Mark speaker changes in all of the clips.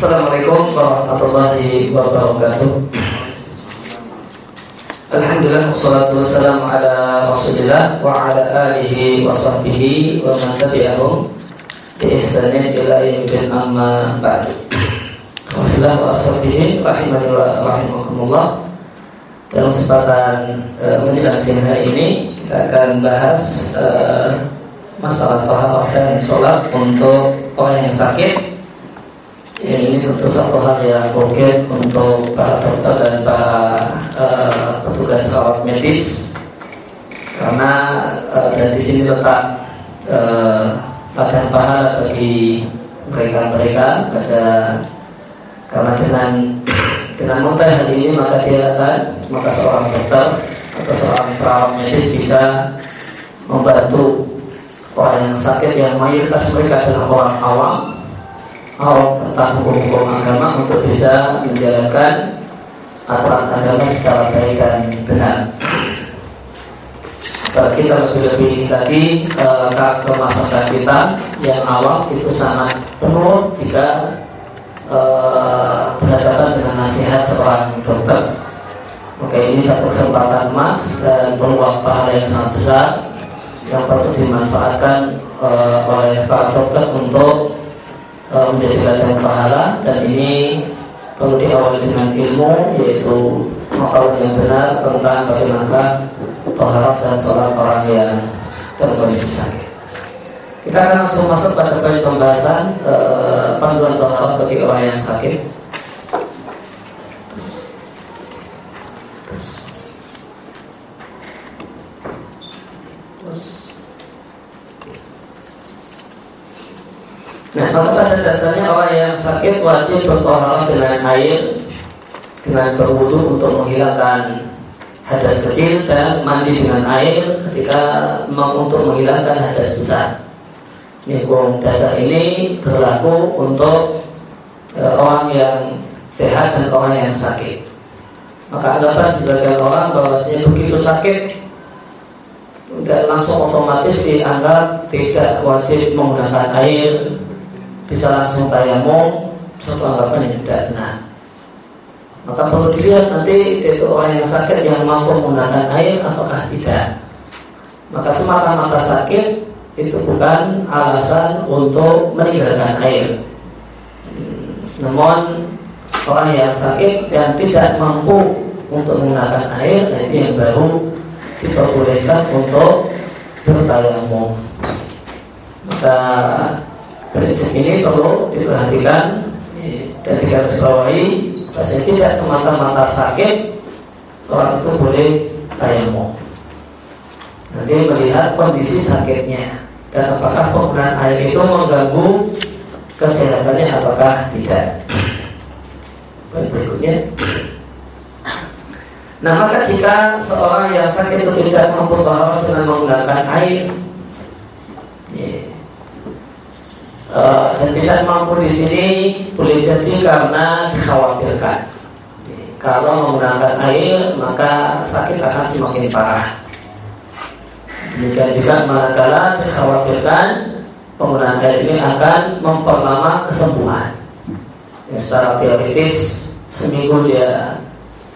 Speaker 1: Assalamualaikum warahmatullahi wabarakatuh Alhamdulillah wassalatu wassalamu ala rasulillah wa ala alihi wa sahbihi wa man tabi'ahum bi ihsanin ila yaumil amma ba'du. Alhamdulillah wa akhwatihi rahimani wa rahimakumullah. Dalam kesempatan uh, menjelang siang hari ini kita akan bahas uh, masalah taharah dan sholat untuk orang yang sakit ini tentu satu hal yang mungkin untuk para dokter dan para uh, petugas rawat medis. Karena uh, dan di sini letak uh, pahala bagi mereka-mereka pada karena dengan dengan mudah hal ini maka dia akan maka seorang dokter atau seorang perawat medis bisa membantu orang yang sakit yang mayoritas mereka adalah orang awam mau tentang hukum-hukum agama untuk bisa menjalankan aturan agama secara baik dan benar. Kalau kita lebih-lebih lagi uh, ke masyarakat kita yang awam itu sangat penuh jika uh, berhadapan dengan nasihat seorang dokter. Oke ini satu kesempatan emas dan peluang pahala yang sangat besar yang perlu dimanfaatkan uh, oleh para dokter untuk uh, menjadi ladang pahala dan ini perlu diawali dengan ilmu yaitu mengetahui yang benar tentang bagaimana toharat dan sholat orang yang terkondisi sakit. Kita akan langsung masuk pada pembahasan uh, panduan toharat bagi orang yang sakit. Nah, maka pada dasarnya orang yang sakit wajib bertohalah dengan air dengan berwudu untuk menghilangkan hadas kecil dan mandi dengan air ketika untuk menghilangkan hadas besar. Hukum dasar ini berlaku untuk e, orang yang sehat dan orang yang sakit. Maka anggapan sebagian orang bahwasanya begitu sakit tidak langsung otomatis dianggap tidak wajib menggunakan air bisa langsung tayamum satu anggapan yang tidak benar. Maka perlu dilihat nanti itu orang yang sakit yang mampu menggunakan air apakah tidak. Maka semata-mata sakit itu bukan alasan untuk meninggalkan air. Namun orang yang sakit yang tidak mampu untuk menggunakan air nah itu yang baru diperbolehkan untuk bertayamum. Maka Prinsip ini perlu diperhatikan dan digarisbawahi bahwa tidak semata-mata sakit orang itu boleh tayamum. Nanti melihat kondisi sakitnya dan apakah penggunaan air itu mengganggu kesehatannya apakah tidak. Berikutnya. Nah maka jika seorang yang sakit itu tidak mampu dengan menggunakan air uh, dan tidak mampu di sini boleh jadi karena dikhawatirkan. Kalau menggunakan air maka sakit akan semakin parah. Demikian juga manakala dikhawatirkan penggunaan air ini akan memperlama kesembuhan. Ya, secara teoritis seminggu dia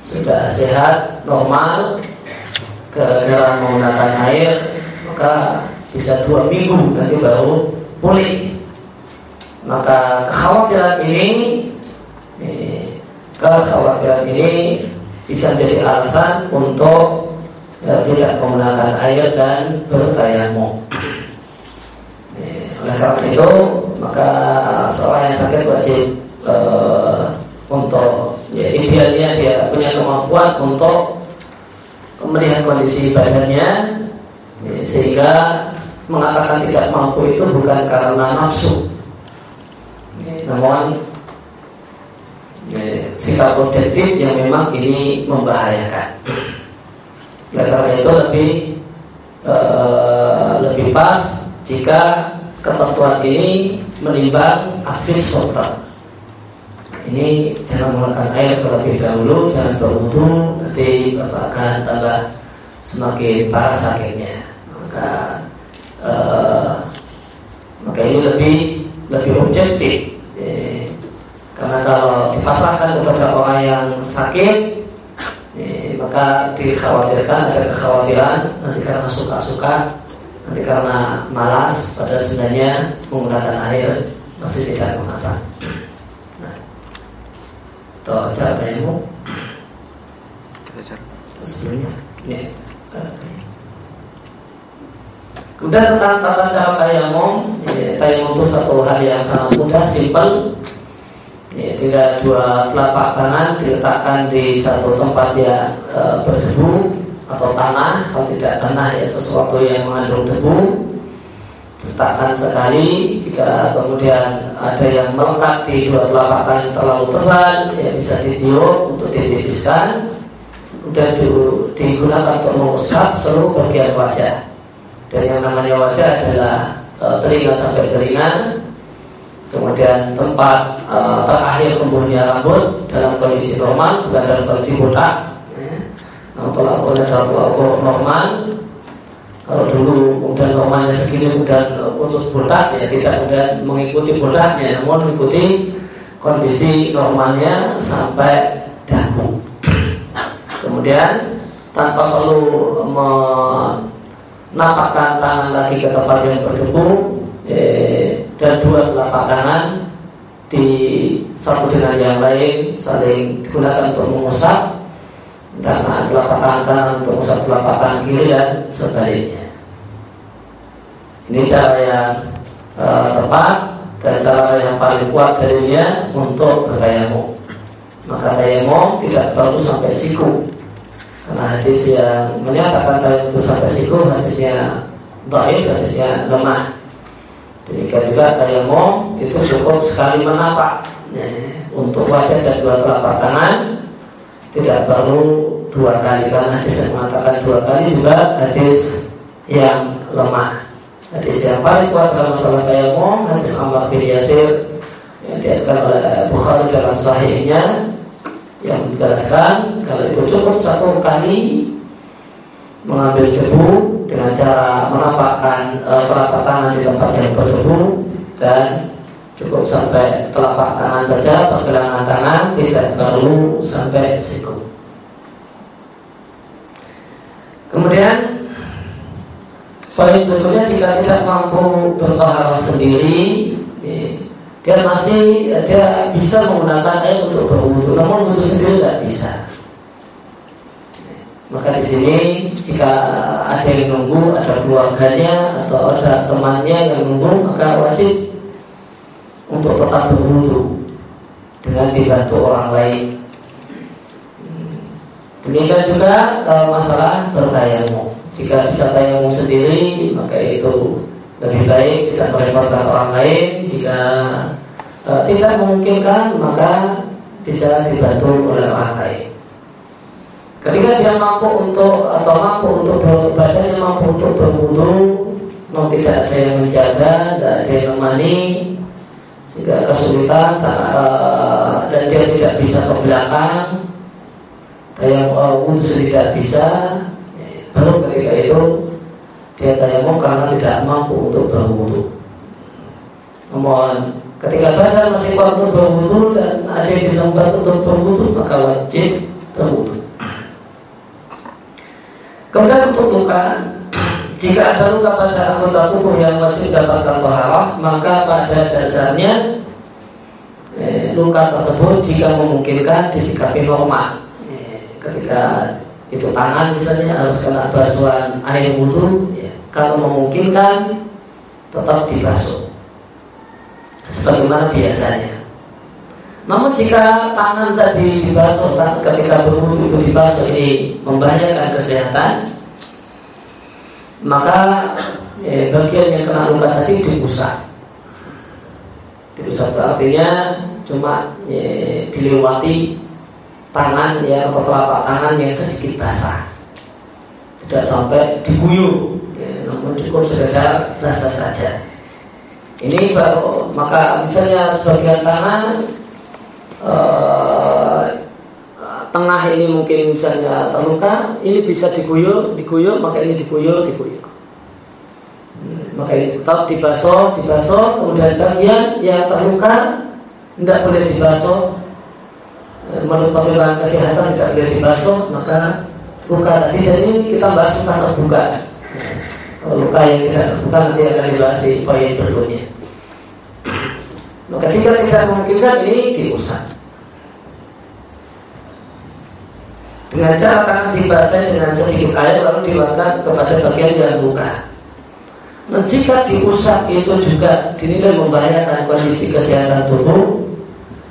Speaker 1: sudah sehat normal gara-gara menggunakan air maka bisa dua minggu nanti baru pulih maka kekhawatiran ini kekhawatiran ini bisa jadi alasan untuk ya, tidak menggunakan air dan bertayamum. Oleh karena itu, maka seorang yang sakit wajib untuk ya, idealnya dia punya kemampuan untuk melihat kondisi badannya ya, sehingga mengatakan tidak mampu itu bukan karena nafsu namun ya, sikap objektif yang memang ini membahayakan. Ya, karena itu lebih uh, lebih pas jika ketentuan ini menimbang advis dokter. Ini jangan menggunakan air terlebih dahulu, jangan berwudu, nanti bapak akan tambah semakin parah sakitnya. Maka uh, maka ini lebih lebih objektif karena kalau dipasrahkan kepada orang yang sakit eh, maka dikhawatirkan ada kekhawatiran nanti karena suka-suka nanti karena malas pada sebenarnya menggunakan air masih tidak mengapa. Nah, itu cara tayamum sebelumnya. Ini. Kemudian tentang tata cara tayamum, ya, tayamum itu satu hal yang sangat mudah, simpel. Ya, tinggal dua telapak tangan diletakkan di satu tempat yang e, berdebu atau tanah, kalau tidak tanah ya sesuatu yang mengandung debu. Letakkan sekali, jika kemudian ada yang melekat di dua telapak tangan terlalu tebal, ya bisa ditiup untuk ditipiskan. Kemudian digunakan untuk mengusap seluruh bagian wajah dan yang namanya wajah adalah e, telinga sampai telinga kemudian tempat e, terakhir tumbuhnya rambut dalam kondisi normal bukan dalam kondisi botak. Ya. nah, adalah tolak ukur normal. Kalau dulu kemudian normalnya segini kemudian putus botak ya tidak kemudian mengikuti botaknya namun mengikuti kondisi normalnya sampai dagu. Kemudian tanpa perlu napakkan tangan lagi ke tempat yang berdebu eh, dan dua telapak tangan di satu dengan yang lain saling digunakan untuk mengusap dan telapak tangan kanan untuk mengusap telapak tangan kiri dan sebaliknya. Ini cara yang uh, tepat dan cara yang paling kuat darinya untuk bertayamum. Maka tayamum tidak perlu sampai siku hadis yang menyatakan tayamum itu sampai siku hadisnya baik, hadisnya lemah. Demikian juga tayamum itu cukup sekali menapak ya, untuk wajah dan dua telapak tangan tidak perlu dua kali karena hadis yang mengatakan dua kali juga hadis yang lemah. Hadis yang paling kuat dalam masalah tayamum hadis Ammar bin Yasir yang diatakan oleh Bukhari dalam sahihnya yang menjelaskan kalau cukup satu kali mengambil debu dengan cara menapakkan e, telapak tangan di tempat yang berdebu dan cukup sampai telapak tangan saja pergelangan tangan tidak perlu sampai siku kemudian poin berikutnya jika tidak mampu bertahan sendiri dia masih dia bisa menggunakan air untuk berwudu, namun wudhu sendiri tidak bisa. Maka di sini jika ada yang nunggu, ada keluarganya atau ada temannya yang nunggu, maka wajib untuk tetap berwudu dengan dibantu orang lain. Demikian juga e, masalah bertayamum. Jika bisa tayamum sendiri, maka itu lebih baik tidak merepotkan orang lain jika e, tidak memungkinkan maka bisa dibantu oleh orang lain ketika dia mampu untuk atau mampu untuk badannya mampu untuk berwudu mau tidak ada yang menjaga tidak ada yang menemani sehingga kesulitan e, dan dia tidak bisa ke belakang yang e, wudhu tidak bisa baru ketika itu dia tayamum karena tidak mampu untuk berwudu. Namun ketika badan masih kuat untuk berwudu dan ada yang bisa membantu untuk berwudu maka wajib berwudu. Kemudian untuk luka, jika ada luka pada anggota tubuh yang wajib mendapatkan toharoh, maka pada dasarnya eh, luka tersebut jika memungkinkan disikapi normal. Eh, ketika itu tangan misalnya harus kena basuhan air wudhu ya. kalau memungkinkan tetap dibasuh sebagaimana biasanya namun jika tangan tadi dibasuh ketika berwudhu itu dibasuh ini membahayakan kesehatan maka eh, bagian yang kena luka tadi diusap diusap itu artinya cuma eh, dilewati tangan ya atau telapak tangan yang sedikit basah. Tidak sampai diguyur ya, namun cukup sekedar basah saja. Ini baru maka misalnya sebagian tangan eh, tengah ini mungkin misalnya terluka ini bisa diguyur diguyur maka ini diguyur diguyur. Hmm, maka ini tetap dibasuh dibasuh kemudian bagian yang terluka tidak boleh dibasuh eh, menurut pertimbangan kesehatan tidak boleh dibasuh maka luka tadi. Dan ini kita bahas luka terbuka. Kalau luka yang tidak terbuka nanti akan dibahas di poin berikutnya maka jika tidak memungkinkan ini diusap dengan cara tangan dibasahi dengan sedikit air lalu dilakukan kepada bagian yang luka. Nah, jika diusap itu juga dinilai membahayakan kondisi kesehatan tubuh,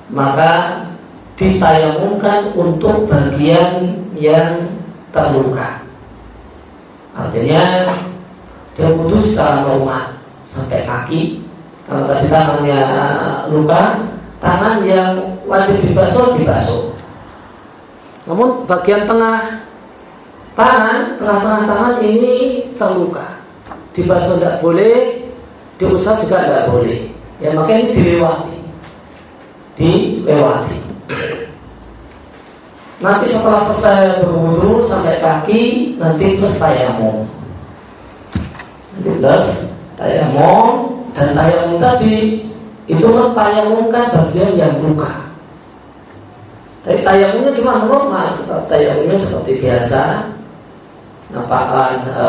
Speaker 1: maka ditayamumkan untuk bagian yang terluka. Artinya dia putus secara normal sampai kaki. Kalau tadi tangannya luka, tangan yang wajib dibasuh dibasuh. Namun bagian tengah tangan, tengah-tengah tangan ini terluka dibasuh tidak boleh, diusap juga tidak boleh. Ya makanya ini dilewati, dilewati. Nanti setelah selesai berwudu sampai kaki, nanti plus tayamum. Nanti plus tayamum dan tayamum tadi itu tayamumkan bagian yang luka. Tapi tayamumnya gimana normal? Tayamumnya seperti biasa, nampakkan e,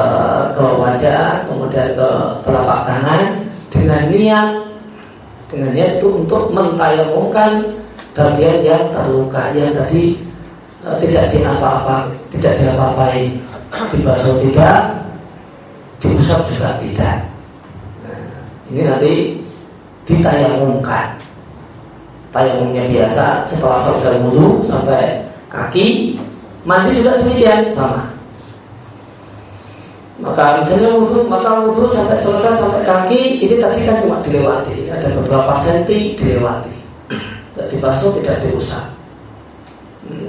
Speaker 1: ke wajah, kemudian ke telapak tangan dengan niat dengan niat itu untuk mentayamumkan bagian yang terluka yang tadi e, tidak diapa-apa, tidak diapa-apai, dibasuh tidak, diusap juga tidak. Ini nanti ditayamumkan. Tayamumnya biasa setelah selesai wudhu sampai kaki, mandi juga demikian sama maka misalnya wudhu, maka wudhu sampai selesai sampai kaki ini tadi kan cuma dilewati, ada beberapa senti dilewati. Tidak dibasuh, tidak diusap.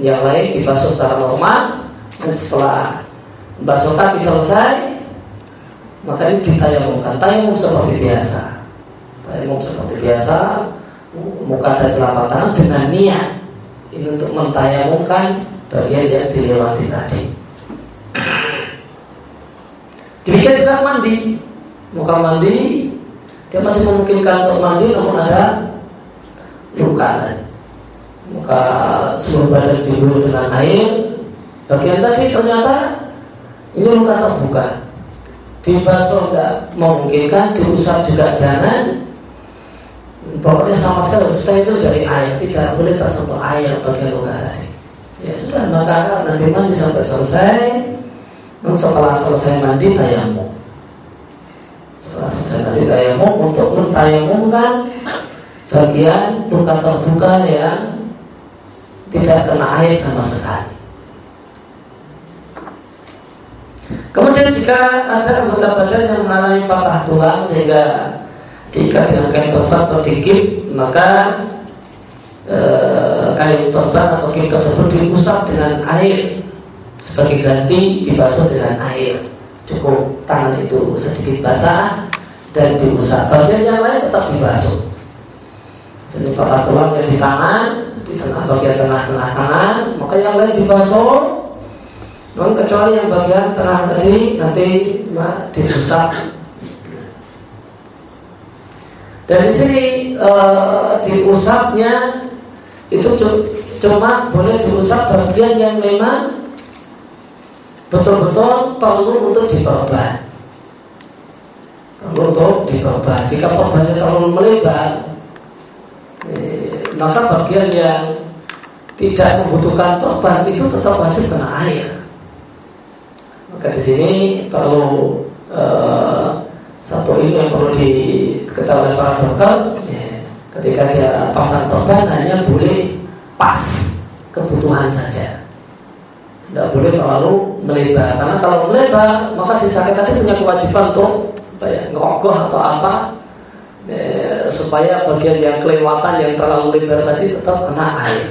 Speaker 1: Yang lain dibasuh secara normal dan setelah basuh kaki selesai, maka ini ditayamumkan. Tayamum seperti biasa. Tayamum seperti biasa, muka dan telapak tangan dengan niat ini untuk mentayamumkan bagian yang dilewati tadi. Demikian juga mandi. Muka mandi, dia masih memungkinkan untuk mandi namun ada luka. Muka seluruh badan dulu dengan air. Bagian tadi ternyata ini luka terbuka. Dibasuh tidak memungkinkan, diusap juga jangan. Pokoknya sama sekali stay itu dari air, tidak boleh tersentuh air bagian luka tadi. Ya sudah, maka nanti mandi sampai selesai setelah selesai mandi tayamum. Setelah selesai mandi tayamum untuk mentayamumkan bagian luka terbuka yang tidak kena air sama sekali. Kemudian jika ada anggota badan yang mengalami patah tulang sehingga diikat dengan kain perban atau dikip, maka e, kain perban atau kip tersebut diusap dengan air sebagai ganti dibasuh dengan air. Cukup tangan itu sedikit basah dan diusap. Bagian yang lain tetap dibasuh. Jadi patah tulang yang di tangan di tengah bagian tengah-tengah tangan maka yang lain dibasuh non kecuali yang bagian tengah tadi nanti diusap dan di sini e, diusapnya itu cuma boleh diusap bagian yang memang betul-betul perlu untuk diperban. Perlu untuk diperban. Jika perbannya terlalu melebar eh, maka bagian yang tidak membutuhkan perban itu tetap wajib kena air maka di sini perlu eh, satu ini yang perlu diketahui para dokter. Ya, ketika dia pasang perban hanya boleh pas kebutuhan saja. Tidak boleh terlalu melebar. Karena kalau melebar maka si sakit tadi punya kewajiban untuk ya, ngerogoh atau apa eh, supaya bagian yang kelewatan yang terlalu lebar tadi tetap kena air.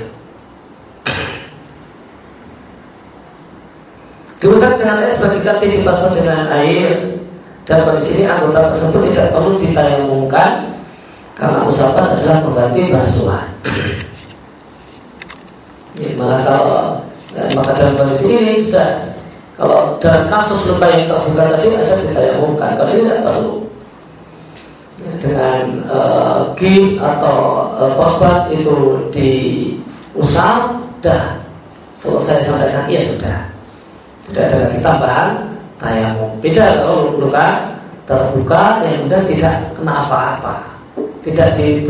Speaker 1: Diusap dengan air sebagai ganti dibasuh dengan air dan kondisi ini anggota tersebut tidak perlu ditayamumkan karena usapan adalah pengganti basuhan. Ya, malah kalau Nah, maka dalam kondisi ini sudah kalau dalam kasus luka yang terbuka tadi ada ditayamumkan. Kalau tidak perlu ya, dengan uh, gift atau uh, itu diusap, dah selesai sampai kaki ya sudah. Tidak ada lagi tambahan tayamum. Beda kalau luka terbuka yang kemudian tidak kena apa-apa, tidak di,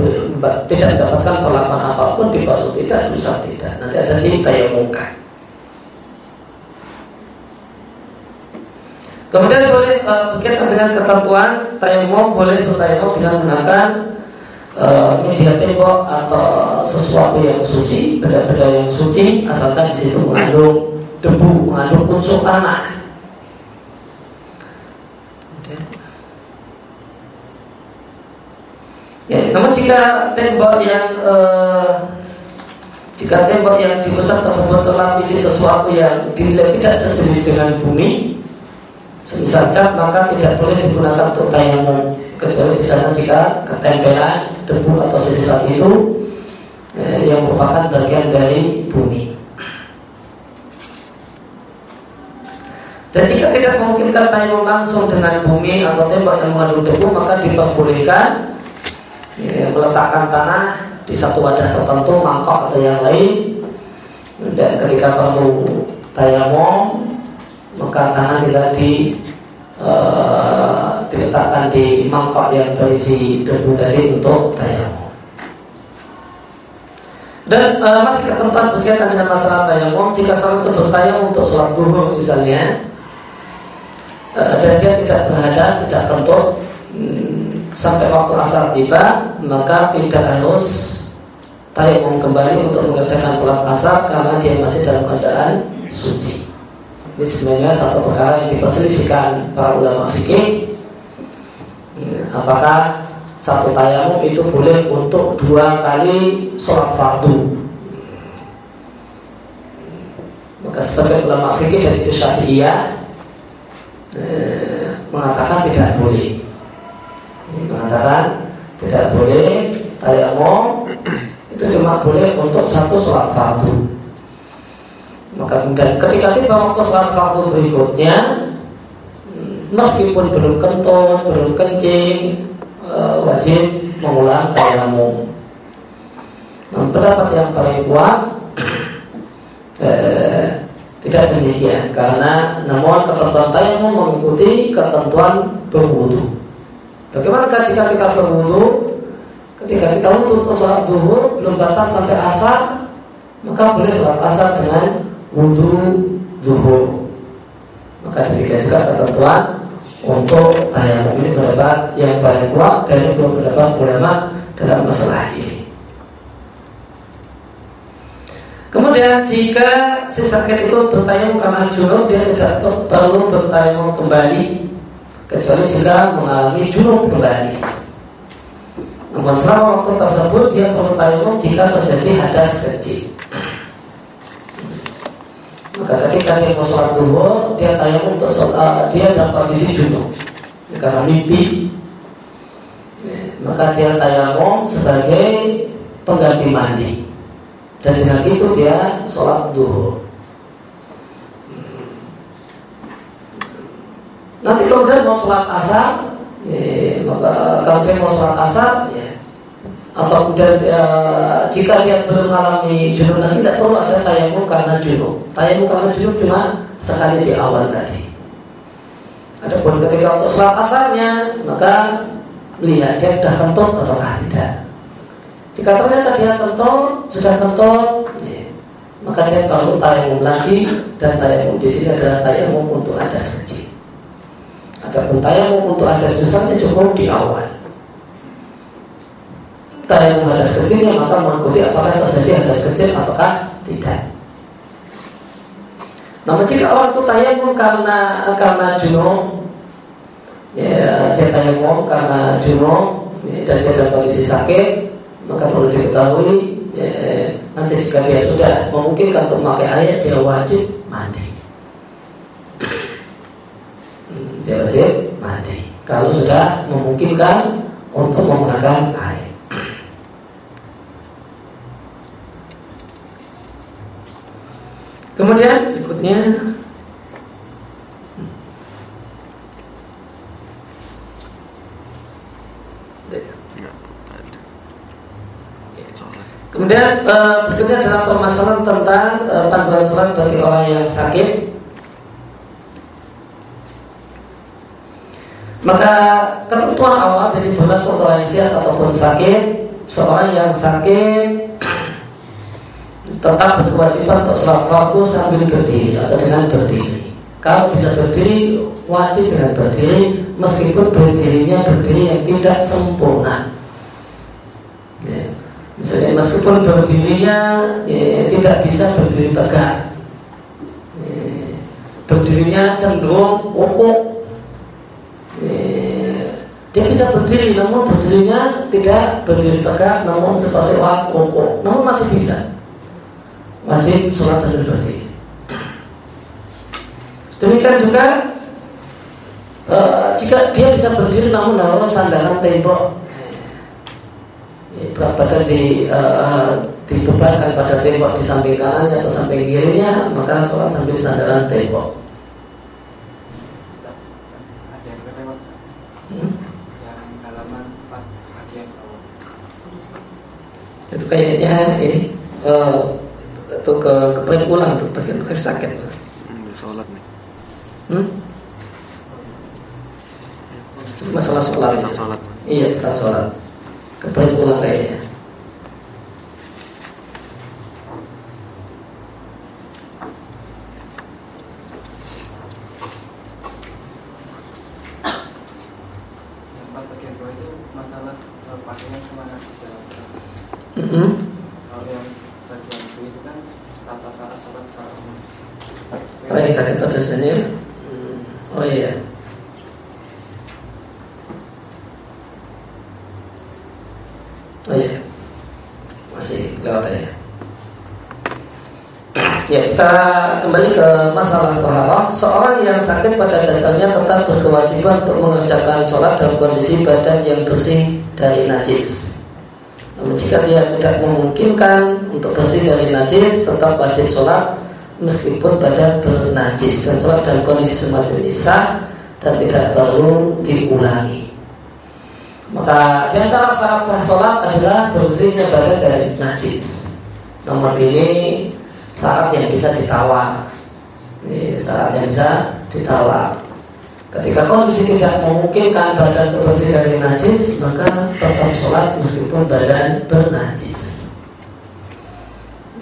Speaker 1: tidak mendapatkan perlakuan apa pun di basuh tidak, dosa tidak. Nanti ada di tayamumkan. Kemudian boleh uh, berkaitan dengan ketentuan tayamum boleh bertayamum dengan menggunakan uh, media tembok atau sesuatu yang suci, benda-benda yang suci, asalkan di situ mengandung debu, mengandung unsur tanah. Ya, namun jika tembok yang uh, jika tembok yang diusap tersebut terlapisi sesuatu yang dinilai tidak sejenis dengan bumi, Semisal cat maka tidak boleh digunakan untuk tayamum kecuali di sana jika ketempelan debu atau semisal itu eh, yang merupakan bagian dari bumi. Dan jika tidak memungkinkan tayamum langsung dengan bumi atau tembok yang mengandung debu maka diperbolehkan ya, meletakkan tanah di satu wadah tertentu, mangkok atau yang lain dan ketika perlu tayamum maka tangan tidak di uh, diletakkan di mangkok yang berisi debu tadi untuk tayamum. Dan uh, masih ketentuan berkaitan dengan masalah tayamum jika seorang itu bertayamum untuk sholat duhur misalnya dan dia tidak berhadas, tidak kentut hmm, sampai waktu asar tiba maka tidak harus tayamum kembali untuk mengerjakan sholat asar karena dia masih dalam keadaan suci. Ini sebenarnya satu perkara yang diperselisihkan para ulama fikih. Apakah satu tayamum itu boleh untuk dua kali sholat fardu? Maka sebagai ulama fikih dan itu syafi'iyah eh, mengatakan tidak boleh. Mengatakan tidak boleh tayamum itu cuma boleh untuk satu sholat fardu. Maka ketika tiba waktu sholat fardu berikutnya Meskipun belum kentut, belum kencing eh, Wajib mengulang tayamum nah, Pendapat yang paling kuat eh, Tidak demikian Karena namun ketentuan tayamum mengikuti ketentuan berwudu Bagaimana jika kita berwudu Ketika kita untuk sholat duhur Belum datang sampai asar Maka boleh sholat asar dengan wudhu zuhur. Maka demikian juga ketentuan untuk tayamum ini pendapat yang paling kuat dari dua pendapat ulama dalam masalah ini. Kemudian jika si sakit itu bertayamum karena junub dia tidak perlu bertayamum kembali kecuali jika mengalami junub kembali. Namun selama waktu tersebut dia perlu tayamum jika terjadi hadas kecil. Maka ketika dia mau sholat duhur, dia tanya untuk sholat, dia dalam kondisi junub. Karena mimpi, maka dia tayamum sebagai pengganti mandi. Dan dengan itu dia sholat duhur. Nanti kemudian mau sholat asar, ya, kalau dia mau sholat asar, ya, atau kemudian uh, jika dia belum mengalami junub nanti tidak perlu ada tayamum karena junub. Tayamum karena junub cuma sekali di awal tadi. Adapun ketika untuk sholat asarnya maka lihat dia sudah kentut atau tidak. Jika ternyata dia kentut sudah kentut, ya, maka dia perlu tayamum lagi dan tayamum di sini adalah tayamum untuk hadas kecil. Adapun tayamum untuk hadas besarnya cukup di awal tayamum hadas kecilnya maka mengikuti apakah terjadi hadas kecil ataukah tidak. Namun jika orang itu tayamum karena karena junub, ya dia tayamum karena junub ya, dan dia dalam kondisi sakit, maka perlu diketahui ya, nanti jika dia sudah memungkinkan untuk memakai air, dia wajib mandi. Hmm, dia wajib mandi. Kalau sudah memungkinkan untuk menggunakan air. Kemudian berikutnya Kemudian uh, berikutnya adalah permasalahan tentang uh, panduan sholat bagi orang yang sakit. Maka ketentuan awal dari berlaku orang yang sehat ataupun sakit, seorang yang sakit tetap berkewajiban untuk sholat fardu sambil berdiri atau dengan berdiri. Kalau bisa berdiri, wajib dengan berdiri, meskipun berdirinya berdiri yang tidak sempurna. Ya. Misalnya meskipun berdirinya ya, tidak bisa berdiri tegak, ya. berdirinya cenderung ukuk. Ya. Dia bisa berdiri, namun berdirinya tidak berdiri tegak, namun seperti ukuk, namun masih bisa. Wajib sholat sambil berdiri. Demikian juga e, jika dia bisa berdiri namun harus sandaran tembok berat badan di e, dibebankan pada tembok di samping kanannya atau samping kirinya maka sholat sambil sandaran tembok. Hmm? Itu kayaknya ini uh, itu ke ke pulang tuh bagian sakit.
Speaker 2: Hmm, sholat nih.
Speaker 1: Hmm? Masalah sholat.
Speaker 2: Sholat.
Speaker 1: Iya, tentang sholat. Kembali pulang kayaknya. Mm -hmm. Kalau yang bagian itu kan tata cara sholat secara umum. Kalau yang sakit pada sendiri Oh iya. Oh iya. Masih lewat ya. Ya, kita kembali ke masalah toharoh. Seorang yang sakit pada dasarnya tetap berkewajiban untuk mengerjakan sholat dalam kondisi badan yang bersih dari najis. Namun jika dia tidak memungkinkan untuk bersih dari najis, tetap wajib sholat meskipun badan bernajis dan sholat dalam kondisi semacam ini dan tidak perlu diulangi. Maka di antara syarat sah sholat adalah bersihnya badan dari najis. Nomor ini syarat yang bisa ditawar. Ini syarat yang bisa ditawar. Ketika kondisi tidak memungkinkan badan bersih dari najis, maka tetap sholat meskipun badan bernajis.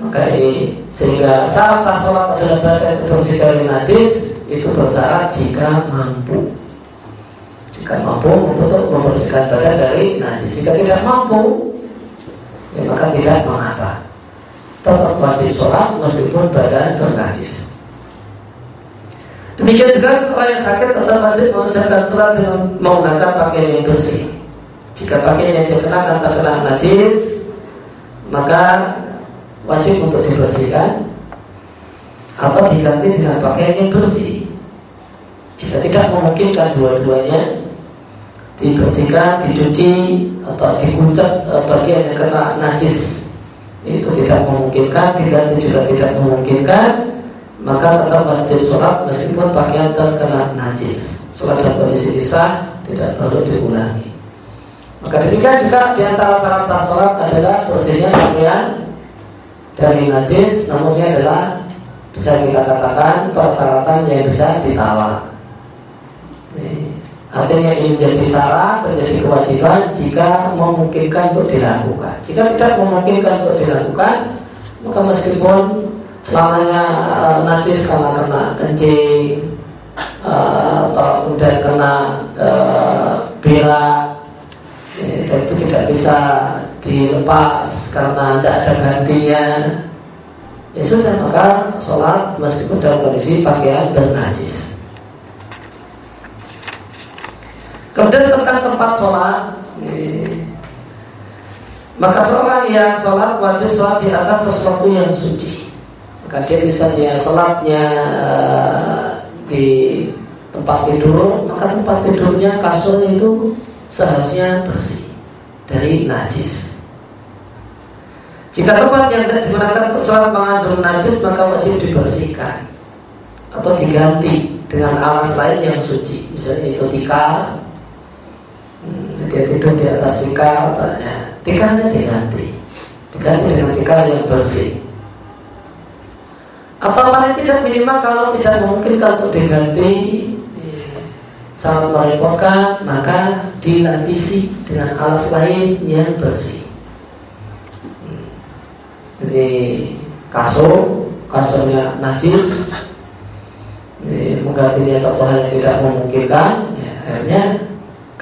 Speaker 1: Maka ini sehingga syarat sah sholat adalah badan bersih dari najis itu bersyarat jika mampu. Jika mampu untuk membersihkan badan dari najis. Jika tidak mampu, ya maka tidak mengapa. Tetap wajib sholat meskipun badan bernajis. Demikian juga seorang yang sakit tetap wajib mengerjakan sholat dengan menggunakan pakaian yang bersih. Jika pakaian yang dia kenakan terkena najis, maka wajib untuk dibersihkan atau diganti dengan pakaian yang bersih. Jika tidak memungkinkan dua-duanya dibersihkan, dicuci atau dikuncap eh, bagian yang kena najis itu tidak memungkinkan, diganti juga tidak memungkinkan, maka tetap wajib sholat meskipun pakaian terkena najis. Sholat dalam kondisi bisa tidak perlu diulangi. Maka demikian juga di antara syarat sah sholat adalah bersihnya pakaian dari najis namun ini adalah bisa kita katakan persyaratan yang bisa ditawar artinya ini menjadi syarat menjadi kewajiban jika memungkinkan untuk dilakukan. Jika tidak memungkinkan untuk dilakukan maka meskipun selamanya uh, najis karena kena kencing uh, atau kemudian kena uh, berak dan itu tidak bisa dilepas karena tidak ada gantinya ya sudah maka sholat meskipun dalam kondisi pakaian bernajis kemudian tentang tempat sholat. Maka seorang yang sholat wajib sholat di atas sesuatu yang suci. Maka dia misalnya sholatnya eh, di tempat tidur. Maka tempat tidurnya kasurnya itu seharusnya bersih dari najis. Jika tempat yang tidak digunakan untuk sholat mengandung najis maka wajib dibersihkan atau diganti dengan alas lain yang suci. Misalnya itu tikar, dia tidur di atas tikar, ya, tikarnya diganti. diganti dengan tikar yang bersih. Atau paling tidak minimal kalau tidak memungkinkan untuk diganti sangat merepotkan maka dilapisi dengan alas lain yang bersih. Hmm. Jadi kasur, kasurnya najis, menggantinya satu hal yang tidak memungkinkan, ya, akhirnya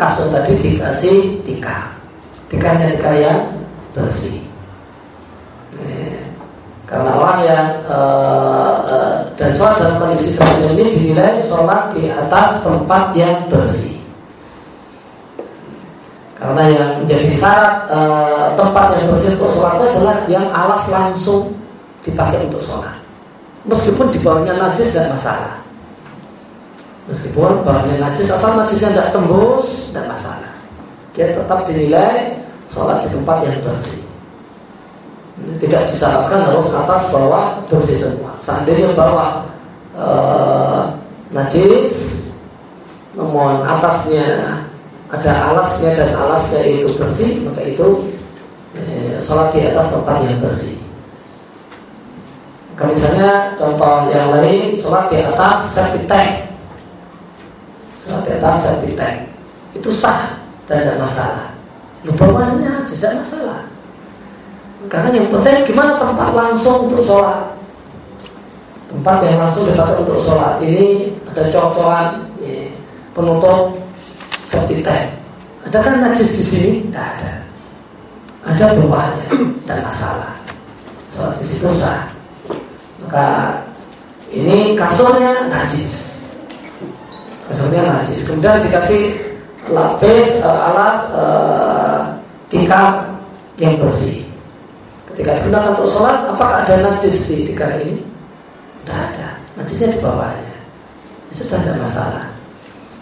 Speaker 1: kasur tadi dikasih tikar, tikarnya tikar yang bersih. Karena orang yang uh, uh, dan sholat dalam kondisi seperti ini dinilai sholat di atas tempat yang bersih. Karena yang menjadi syarat uh, tempat yang bersih untuk sholat adalah yang alas langsung dipakai untuk sholat. Meskipun di bawahnya najis dan masalah. Meskipun bawahnya najis, asal najisnya tidak tembus, tidak masalah. Dia tetap dinilai sholat di tempat yang bersih tidak disyaratkan harus atas bawah bersih semua. Seandainya bawah e, najis, namun atasnya ada alasnya dan alasnya itu bersih, maka itu e, sholat di atas tempat yang bersih. Maka misalnya contoh yang lain, sholat di atas septic tank, di atas septic tank itu sah tidak masalah. Lubangnya tidak masalah. Karena yang penting gimana tempat langsung untuk sholat? Tempat yang langsung dipakai untuk sholat. Ini ada cok-cokan ya, Penutup Seperti teh Ada kan najis di sini? Tidak ada. Ada bawahnya Dan masalah. Sholat di situ sah. Maka Ini kasurnya najis Kasurnya najis Kemudian dikasih lapis uh, alas uh, tikar yang bersih Ketika digunakan untuk sholat, apakah ada najis di tikar ini? Tidak ada. Najisnya di bawahnya. Ya, sudah tidak masalah.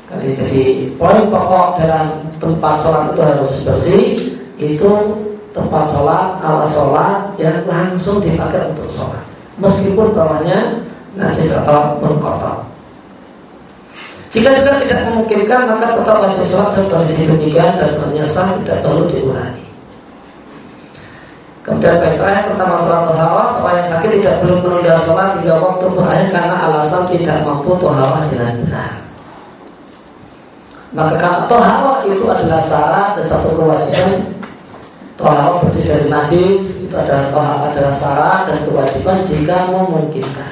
Speaker 1: Karena jadi poin pokok dalam tempat sholat itu harus bersih. Itu tempat sholat, ala sholat yang langsung dipakai untuk sholat. Meskipun bawahnya najis atau mengkotor. Jika juga tidak memungkinkan maka tetap wajib sholat dan kondisi demikian dan selanjutnya sah tidak perlu diulangi. Kemudian poin terakhir tentang masalah tohawa Seorang yang sakit tidak perlu menunda sholat Hingga waktu berakhir karena alasan tidak mampu tohawa dengan benar. Maka karena tohawa itu adalah syarat dan satu kewajiban Tohawa bersih dari najis Itu adalah tohawa adalah syarat dan kewajiban jika memungkinkan.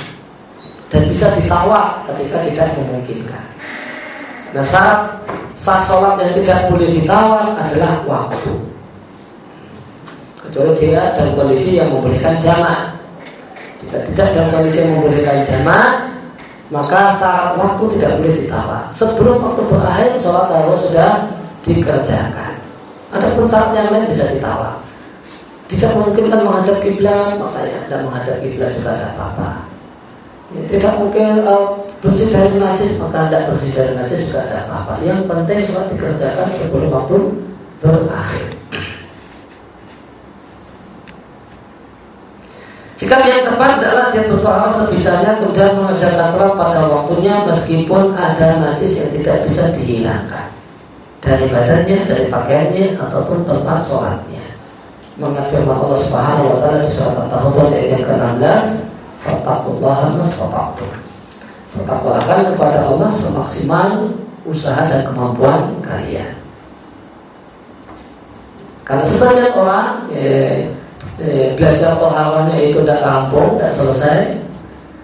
Speaker 1: Dan bisa ditawar ketika tidak memungkinkan Nah syarat sah sholat yang tidak boleh ditawar adalah waktu kecuali dia dalam kondisi yang membolehkan jamaah. Jika tidak dalam kondisi yang membolehkan jamaah, maka saat waktu tidak boleh ditawar. Sebelum waktu berakhir, sholat harus sudah dikerjakan. Adapun saat yang lain bisa ditawar. Tidak mungkin kan menghadap kiblat, makanya tidak menghadap kiblat juga ada apa-apa. Ya, tidak mungkin uh, bersih dari najis, maka tidak bersih dari najis juga ada apa-apa. Yang penting sholat dikerjakan sebelum waktu berakhir. Sikap yang tepat adalah dia berdoa sebisanya kemudian mengerjakan sholat pada waktunya meskipun ada najis yang tidak bisa dihilangkan dari badannya, dari pakaiannya ataupun tempat sholatnya. Mengat firman Allah Subhanahu wa taala di surat At-Tafatul ayat yang ke-16, "Fattaqullaha mastata'tum." Bertakwakan kepada Allah semaksimal usaha dan kemampuan kalian. Karena sebagian orang eh, eh, belajar tohawannya itu tidak rampung, tidak selesai.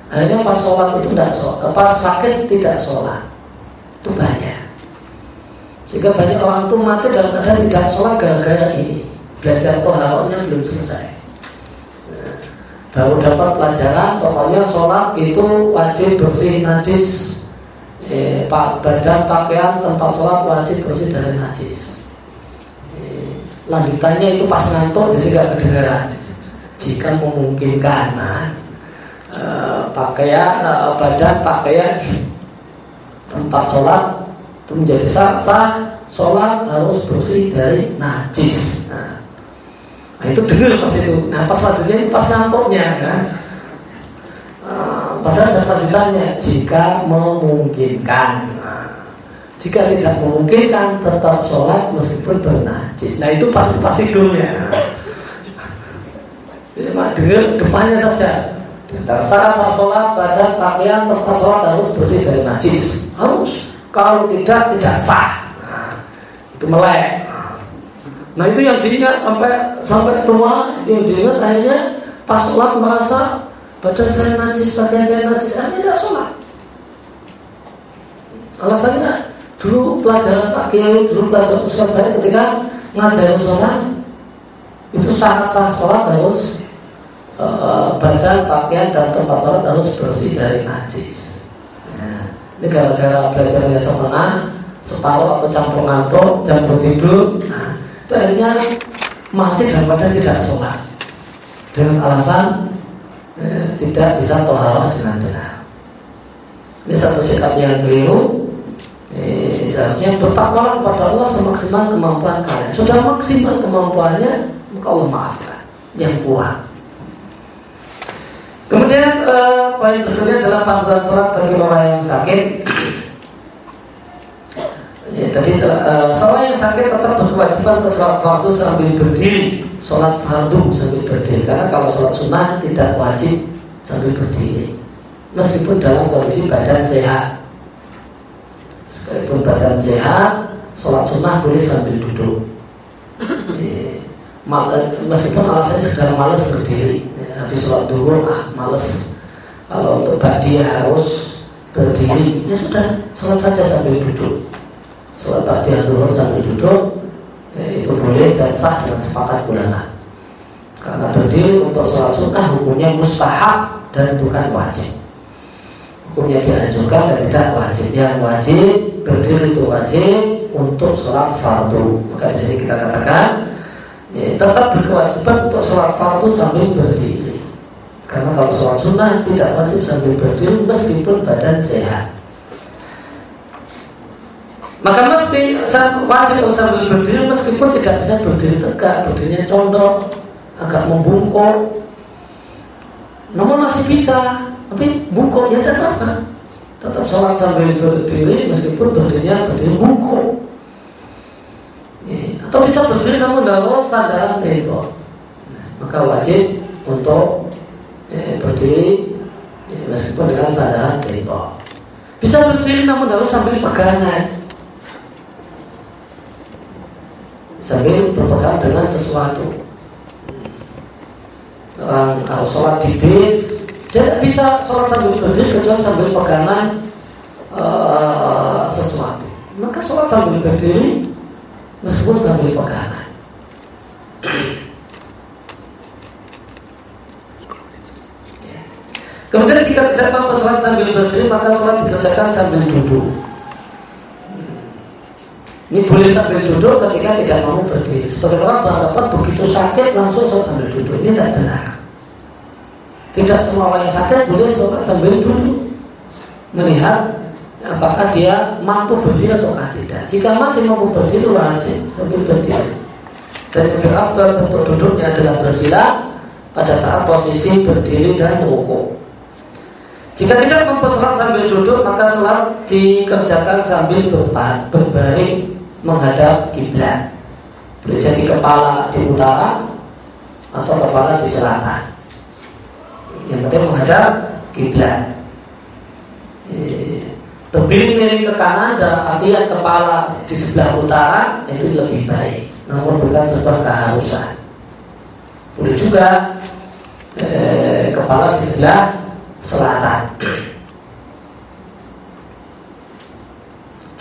Speaker 1: Akhirnya pas sholat itu tidak sholat, pas sakit tidak sholat. Itu banyak. Sehingga banyak orang itu mati dalam keadaan tidak sholat gara-gara ini. Belajar tohawannya belum selesai. Baru dapat pelajaran, pokoknya sholat itu wajib bersih najis. Eh, badan pakaian tempat sholat wajib bersih dari najis. Lanjutannya itu pas ngantuk jadi gak kedengeran. Jika memungkinkan nah, e, pakaian e, badan pakaian tempat sholat itu menjadi sah, sah. Sholat harus bersih dari najis nah, nah itu dengar pas itu nah pas selanjutnya itu pas ngantuknya kan e, padahal ada lanjutannya jika memungkinkan jika tidak memungkinkan tetap sholat meskipun bernajis. Nah itu pasti pasti tidurnya. dengar depannya saja. Dan saat saat sholat, badan, pakaian, tempat sholat harus bersih dari najis. Harus. Kalau tidak, tidak sah. Nah, itu melek. Nah itu yang diingat sampai sampai tua, yang diingat akhirnya pas sholat merasa badan saya najis, pakaian saya najis, akhirnya tidak sholat. Alasannya dulu pelajaran Pak Kiai, dulu pelajaran Ustaz saya ketika ngajarin sholat itu sangat sangat sholat harus uh, badan, pakaian dan tempat sholat harus bersih dari najis. Nah, ini gara-gara belajarnya setengah, separuh atau campur ngantuk, campur tidur, nah, itu akhirnya mati dan badan tidak sholat dengan alasan eh, tidak bisa tohalah dengan benar. Ini satu sikap yang keliru. Eh, seharusnya bertakwalah kepada Allah semaksimal kemampuan kalian. Sudah maksimal kemampuannya, maka Allah maafkan yang kurang. Kemudian eh, poin berikutnya adalah panduan sholat bagi orang yang sakit. Ya, tadi uh, seorang yang sakit tetap berkewajiban untuk sholat fardu sambil berdiri, sholat fardu sambil berdiri. Karena kalau sholat sunnah tidak wajib sambil berdiri, meskipun dalam kondisi badan sehat. Sekalipun badan sehat, sholat sunnah boleh sambil duduk. Ya, meskipun alasannya sekedar malas berdiri, ya, habis sholat dulu ah malas. Kalau untuk badi harus berdiri, ya sudah sholat saja sambil duduk sholat ba'diyah zuhur sambil duduk ya, itu boleh dan sah dengan sepakat ulama. Karena berdiri untuk sholat sunnah hukumnya mustahab dan bukan wajib. Hukumnya dianjurkan dan tidak wajib. Yang wajib berdiri itu wajib untuk sholat fardu. Maka di sini kita katakan ya, tetap berkewajiban untuk sholat fardu sambil berdiri. Karena kalau sholat sunnah tidak wajib sambil berdiri meskipun badan sehat. Maka mesti wajib sambil berdiri meskipun tidak bisa berdiri tegak, berdirinya condong, agak membungkuk. Namun masih bisa, tapi bungkuk ya tidak apa-apa. Tetap sholat sambil berdiri meskipun berdirinya berdiri bungkuk. Ya, atau bisa berdiri namun dalam tembok. Nah, maka wajib untuk ya, berdiri ya, meskipun dengan sandaran tembok. Bisa berdiri namun harus sambil pegangan. Sambil berpegang dengan sesuatu. Orang kalau sholat di bis, dia tidak bisa sholat sambil berdiri kecuali sambil pegangan uh, sesuatu. Maka sholat sambil berdiri meskipun sambil pegangan. Kemudian jika tidak mampu sholat sambil berdiri maka sholat dikerjakan sambil duduk. Ini boleh sambil duduk ketika tidak mau berdiri. Sebagai orang beranggapan begitu sakit langsung sholat sambil duduk. Ini tidak benar. Tidak semua orang yang sakit boleh sholat sambil duduk. Melihat apakah dia mampu berdiri atau tidak. Jika masih mampu berdiri wajib sambil berdiri. Dan yang beraktor bentuk duduknya adalah bersila pada saat posisi berdiri dan rukuk. Jika tidak mampu sholat sambil duduk, maka sholat dikerjakan sambil berbaring menghadap kiblat. Boleh jadi kepala di utara atau kepala di selatan. Yang penting menghadap kiblat. Berdiri miring ke kanan dalam artian kepala di sebelah utara itu lebih baik, namun bukan sebuah keharusan. Boleh juga eh, kepala di sebelah selatan.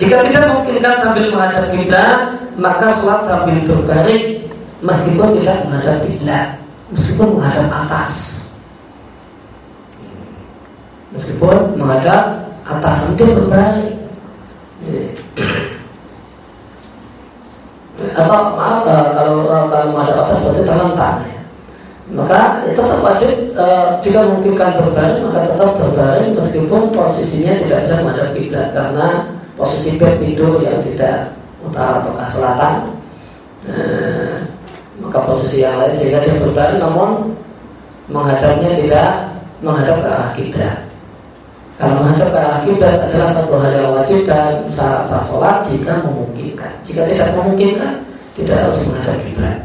Speaker 1: Jika tidak memungkinkan sambil menghadap kiblat, maka sholat sambil berbaring meskipun tidak menghadap kiblat, meskipun menghadap atas. Meskipun menghadap atas itu berbaring. Atau maaf eh, kalau eh, kalau menghadap atas berarti terlentang. Maka tetap wajib e, jika memungkinkan berbaring maka tetap berbaring meskipun posisinya tidak bisa menghadap kiblat karena posisi bed tidur yang tidak utara atau ke selatan eh, maka posisi yang lain sehingga dia berbaring namun menghadapnya tidak menghadap ke arah kiblat. Kalau menghadap ke arah kiblat adalah satu hal yang wajib dan syarat sah sholat jika memungkinkan. Jika tidak memungkinkan tidak harus menghadap kiblat.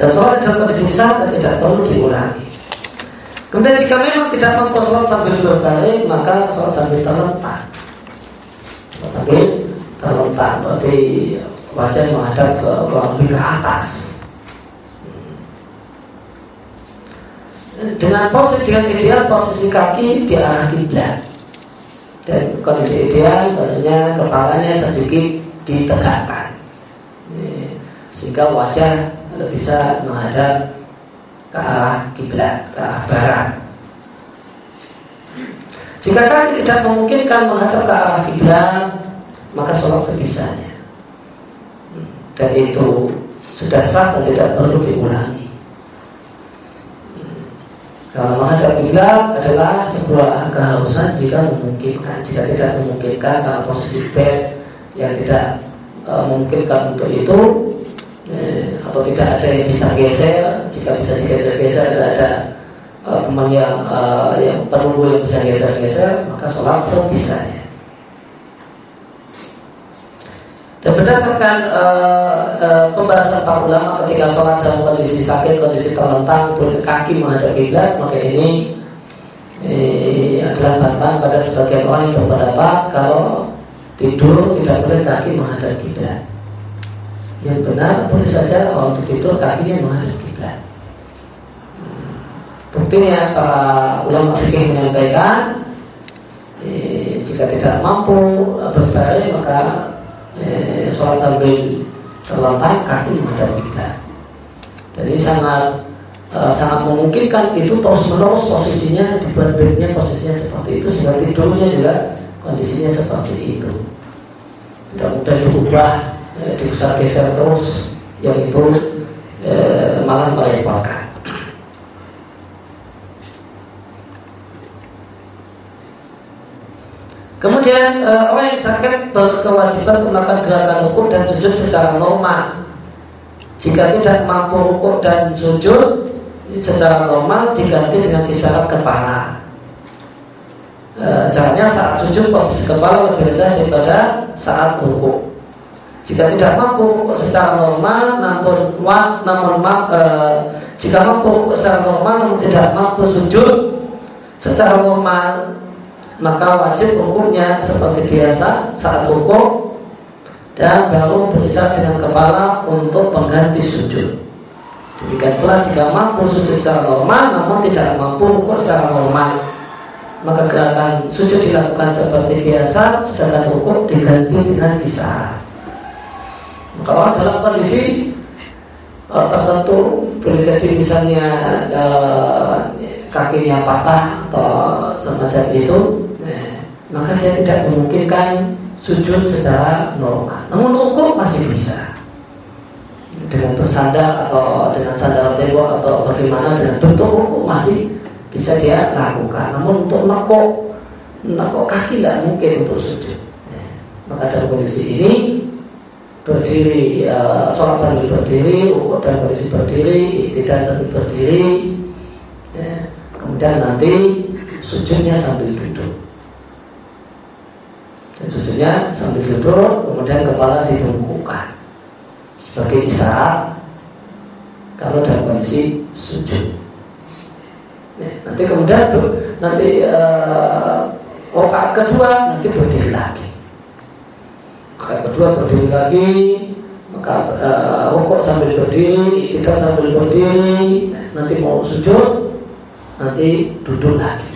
Speaker 1: Dan sholat dalam kondisi sah dan tidak perlu diulangi. Kemudian jika memang tidak mampu sholat sambil berbaring, maka sholat sambil terletak. Sholat sambil terletak, berarti wajah menghadap ke kurang lebih ke atas. Dengan posisi dengan ideal posisi kaki di arah kiblat dan kondisi ideal maksudnya kepalanya sedikit ditegakkan sehingga wajah bisa menghadap ke arah kiblat, ke arah barat. Jika kaki tidak memungkinkan menghadap ke arah kiblat, maka sholat sebisanya. Dan itu sudah sah dan tidak perlu diulangi. Kalau menghadap kiblat adalah sebuah keharusan jika memungkinkan. Jika tidak memungkinkan karena posisi bed yang tidak e, memungkinkan untuk itu, Eh, atau tidak ada yang bisa geser jika bisa digeser-geser tidak ada uh, teman yang uh, yang penunggu yang bisa geser-geser maka sholat sebisanya. Dan berdasarkan uh, uh, pembahasan para ulama ketika sholat dalam kondisi sakit, kondisi terlentang, kaki menghadap kiblat, maka ini eh, adalah bantahan pada sebagian orang yang berpendapat kalau tidur tidak boleh kaki menghadap kiblat yang benar boleh saja untuk tidur kakinya menghadap kiblat. Buktinya para ulama fikih menyampaikan eh, jika tidak mampu berbaring maka eh, sholat sambil terlentang kaki menghadap kiblat. Jadi sangat uh, sangat memungkinkan itu terus menerus posisinya dibuat bednya posisinya seperti itu sehingga tidurnya juga kondisinya seperti itu. Tidak mudah diubah eh, digeser-geser terus yang itu eh, malah merepotkan. Kemudian eh, orang yang sakit berkewajiban melakukan gerakan rukuk dan sujud secara normal. Jika tidak mampu rukuk dan sujud secara normal diganti dengan isyarat kepala. E, caranya saat sujud posisi kepala lebih rendah daripada saat rukuk. Jika tidak mampu secara normal, namun namun e, jika mampu secara normal namun tidak mampu sujud secara normal, maka wajib hukumnya seperti biasa saat hukum dan baru berisar dengan kepala untuk pengganti sujud. Demikian pula jika mampu sujud secara normal namun tidak mampu hukum secara normal maka gerakan sujud dilakukan seperti biasa sedangkan hukum diganti dengan isyarat. Kalau dalam kondisi uh, tertentu boleh jadi misalnya uh, kakinya patah atau semacam itu, eh, maka dia tidak memungkinkan sujud secara normal. Namun hukum masih bisa dengan bersandar atau dengan sandal tembok atau bagaimana dengan bentuk hukum masih bisa dia lakukan. Namun untuk nekok nekok kaki tidak mungkin untuk sujud. Eh, maka dalam kondisi ini berdiri uh, sholat sambil berdiri dan kondisi berdiri tidak sambil berdiri ya. kemudian nanti sujudnya sambil duduk dan sujudnya sambil duduk kemudian kepala dibungkukkan sebagai isyarat kalau dalam kondisi sujud ya. nanti kemudian nanti uh, rakaat kedua nanti berdiri lagi Rakaat kedua berdiri lagi, maka uh, rukuk sambil berdiri, tidak sambil berdiri, nanti mau sujud, nanti duduk lagi.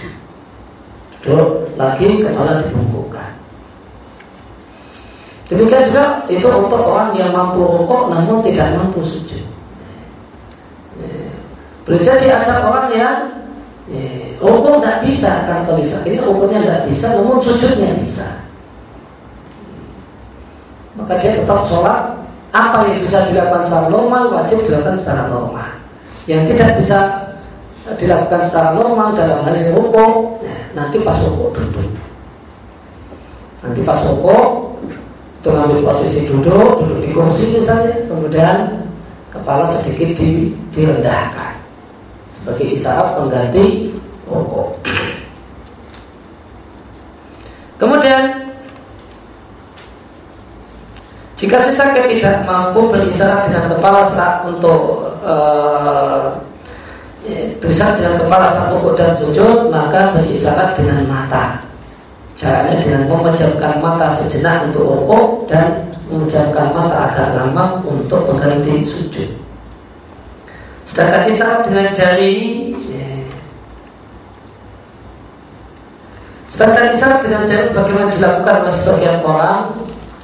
Speaker 1: Duduk lagi, kepala dibungkukkan. Demikian juga itu untuk orang yang mampu rukuk namun tidak mampu sujud. Boleh jadi ada orang yang eh, rukuk tidak bisa karena kondisi ini rukuknya tidak bisa, namun sujudnya bisa maka dia tetap sholat. Apa yang bisa dilakukan secara normal wajib dilakukan secara normal. Yang tidak bisa dilakukan secara normal dalam hal ini rukuk ya, nanti pas rukuk duduk. Nanti pas rukuk itu ngambil posisi duduk duduk di kursi misalnya kemudian kepala sedikit di, direndahkan. Sebagai isyarat pengganti rukuk. Kemudian Jika si sakit tidak mampu berisyarat dengan kepala saat untuk uh, berisyarat dengan kepala saat rukuk dan sujud, maka berisyarat dengan mata. Caranya dengan memejamkan mata sejenak untuk rukuk dan memejamkan mata agak lama untuk berhenti sujud. Sedangkan isyarat dengan jari Sedangkan isyarat dengan jari sebagaimana dilakukan oleh sebagian orang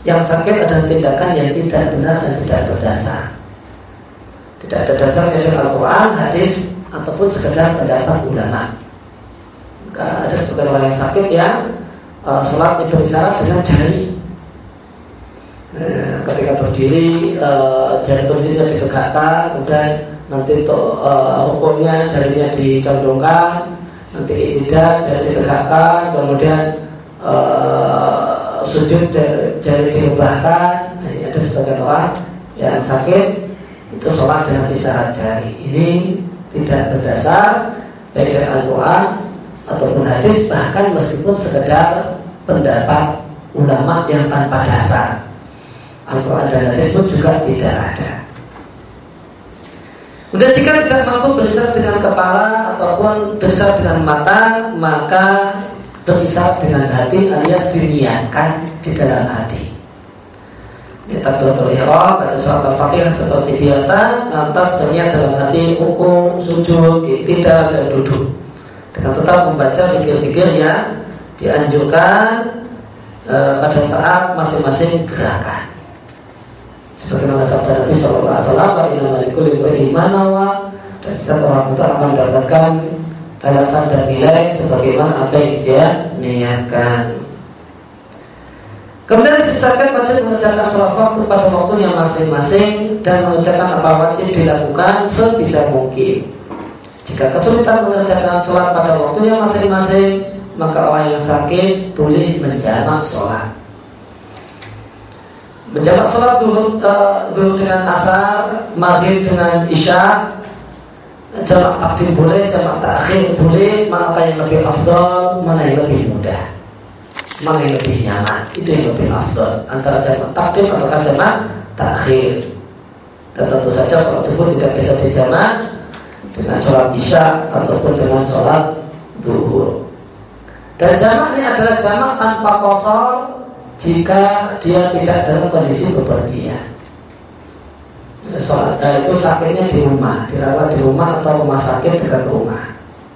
Speaker 1: yang sakit adalah tindakan yang tidak benar dan tidak berdasar. Tidak ada dasarnya dalam Al-Quran, hadis, ataupun sekedar pendapat ulama. Maka ada sebagian orang yang sakit yang uh, sholat itu isyarat dengan jari. Nah, ketika berdiri, uh, jari telunjuknya ditegakkan, kemudian nanti untuk uh, rukuknya jarinya dicondongkan, nanti tidak jadi ditegakkan kemudian sujud jadi diubahkan nah, ini ada sebagian orang yang sakit itu sholat dengan isyarat jari. Ini tidak berdasar baik dari Al-Quran ataupun hadis bahkan meskipun sekedar pendapat ulama yang tanpa dasar. Al-Quran dan hadis pun juga tidak ada. Kemudian jika tidak mampu berisyarat dengan kepala ataupun berisyarat dengan mata, maka berisyarat dengan hati alias diniatkan di dalam hati. Kita ihram, baca surat al-fatihah seperti biasa, lantas berniat dalam hati hukum, sujud, tidak dan duduk. Dengan tetap membaca pikir-pikir yang dianjurkan e, pada saat masing-masing gerakan. Sebagaimana sabda Nabi Shallallahu Alaihi Wasallam, "Inna malikul dan setiap orang itu akan mendapatkan balasan nilai sebagaimana apa yang dia niatkan. Kemudian sisakan wajib mengerjakan sholat waktu pada waktunya masing-masing dan mengerjakan apa wajib dilakukan sebisa mungkin. Jika kesulitan mengerjakan sholat pada waktunya masing-masing, maka orang yang sakit boleh menjamak sholat. Menjamak sholat duhur, uh, dengan asar, maghrib dengan isya, jamak takdim boleh, jamak takhir boleh, mana yang lebih afdol, mana yang lebih mudah, mana yang lebih nyaman, itu yang lebih afdol antara jamak takdim atau jamak takhir. Dan tentu saja sholat tersebut tidak bisa dijamak dengan sholat isya ataupun dengan sholat duhur. Dan jamak ini adalah jamak tanpa kosong jika dia tidak dalam kondisi bepergian. Sholat eh, itu sakitnya di rumah, dirawat di rumah atau rumah sakit dekat rumah.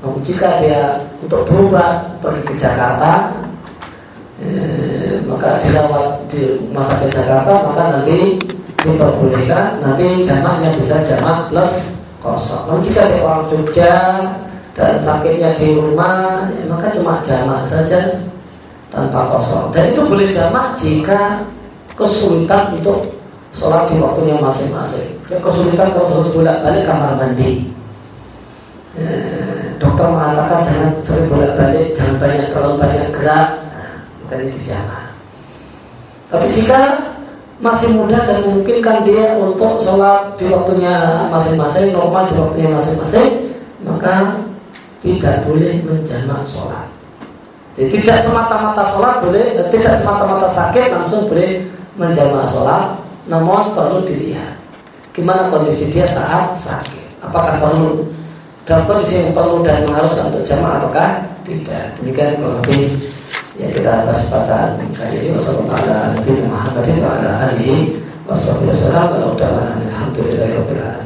Speaker 1: Namun jika dia untuk berubah pergi ke Jakarta, eh, maka dirawat di rumah sakit Jakarta, maka nanti diperbolehkan nanti jamaknya bisa jamak plus kosong. Namun jika dia orang Jogja dan sakitnya di rumah, ya, maka cuma jamak saja tanpa kosong. Dan itu boleh jamak jika kesulitan untuk sholat di waktunya masing-masing. Kesulitan kalau harus bolak balik kamar mandi. E, dokter mengatakan jangan sering bolak balik, jangan banyak terlalu banyak gerak. Nah, itu jamak. Tapi jika masih muda dan memungkinkan dia untuk sholat di waktunya masing-masing, normal di waktunya masing-masing, maka tidak boleh menjamak sholat. Jadi tidak semata-mata sholat boleh, eh, tidak semata-mata sakit langsung boleh menjamaah sholat, namun perlu dilihat gimana kondisi dia saat sakit. Apakah perlu dalam kondisi yang perlu dan mengharuskan untuk jamaah ataukah tidak. Demikian kurang lebih yang kita pada kali ini. Wassalamualaikum warahmatullahi wabarakatuh. Alhamdulillah.